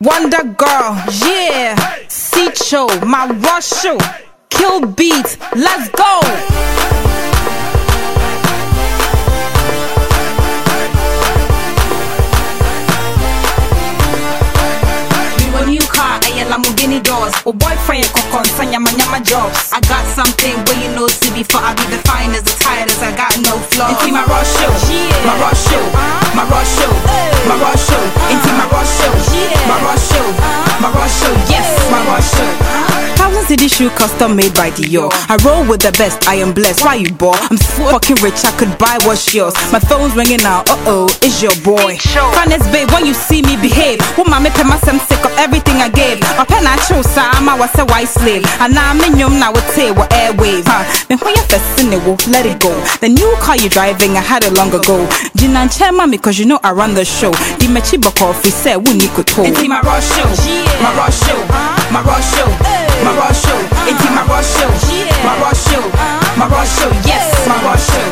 Wonder Girl, yeah. Seat show, my rush show. Killbeatz, let's go. a new car, I Lamborghini doors. Oh boyfriend, kokon, sanyama nyama jobs. I got something where you know see before I be the finest, the tiredest. I got no flaws. Into my rush show, my rush show, my rush show, my rush show. City shoe custom made by Dior. I roll with the best, I am blessed. Why you bore? I'm so fucking rich, I could buy what's yours. My phone's ringing now, uh oh, it's your boy. Finest babe, when you see me behave. What my pay my sick of everything I gave. My pen I chose, I'm was a white slave. And now I'm in yum now, would say what airwaves. Huh? Then when you first in it, let it go. The new car you're driving, I had it long ago. Jinan Chema, because you know I run the show. The Mechiba coffee said, we need to talk. My rush show, my rush show, my rush show, my rush show. It's my rush show, my rush show, my rush show. Yes, my rush show.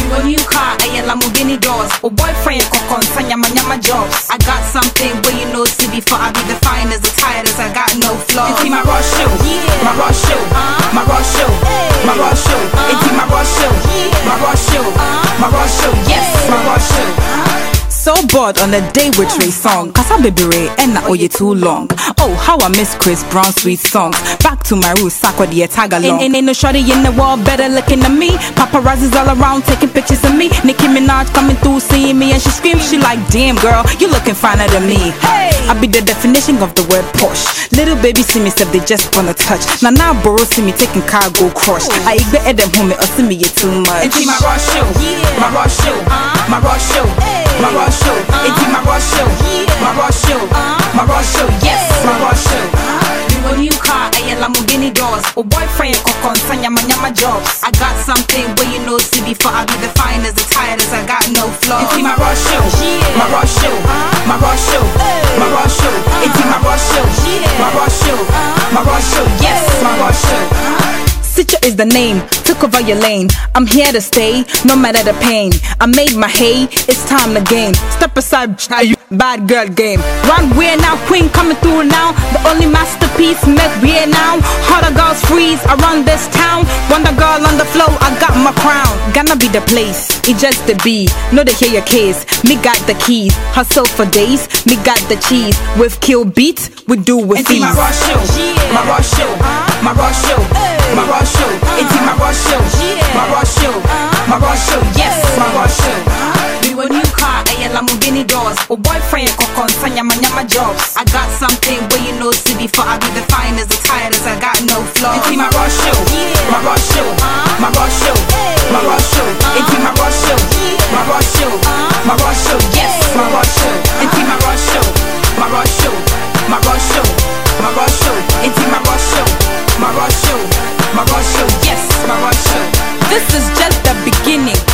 You a new car, I a Lamborghini doors. Oh boyfriend, kokon, sanyama nyama jobs. I got something where you know see before I be the finest, the tiredest. I got no flaws. It's my rush show, my rush show, my rush show, my rush show. It's my rush show, my rush show, my rush show. My show. So bored on a day with Trey song. Cause I baby Ray and oh you too long. Oh, how I miss Chris Brown sweet songs. Back to my roots, Sakwa the tag along. Ain't, ain't no shorty in the world better looking than me. Paparazzi's all around taking pictures of me. Nicki Minaj coming through seeing me and she screams, she like, damn girl, you looking finer than me. Hey, I be the definition of the word posh. Little baby see me step, they just wanna touch. Now now borrow see me taking cargo crush. I bet them home or see me too much. It's my rush show, my rush show, uh-huh. my rush show, my rush show. It's my rush show. My rush show. My rush show. Yes, my rush show. You a new car, I a Lamborghini doors. Oh boyfriend, kokon, sanyama nyama jobs. I got something where you know see before I be the finest, the tiredest. I got no flaws. It's my. My rush show. Is the name, took over your lane. I'm here to stay, no matter the pain. I made my hay, it's time to gain. Step aside, you bad girl game. Run where now, queen coming through now. The only masterpiece make here now. Harder girls freeze around this town. Wonder girl on the floor, I got my crown. Gonna be the place, it just to be. Know they hear your case, me got the keys. Hustle for days, me got the cheese. With Killbeatz, we do with these. My rush show, my rush show, my rush show, my raw show. It's my raw show. My raw show. Uh-huh. My raw show. Yes, my raw show. Uh-huh. Niwa new car, ayala mugini doors. O boyfriend kokon sanya manyama jobs. I got something where you know see before I be the finest, the tightest. I got no flaws. It's my raw show. My raw show. Uh-huh. My raw show. My raw show. my Russia, yes, my Russia. This is just the beginning.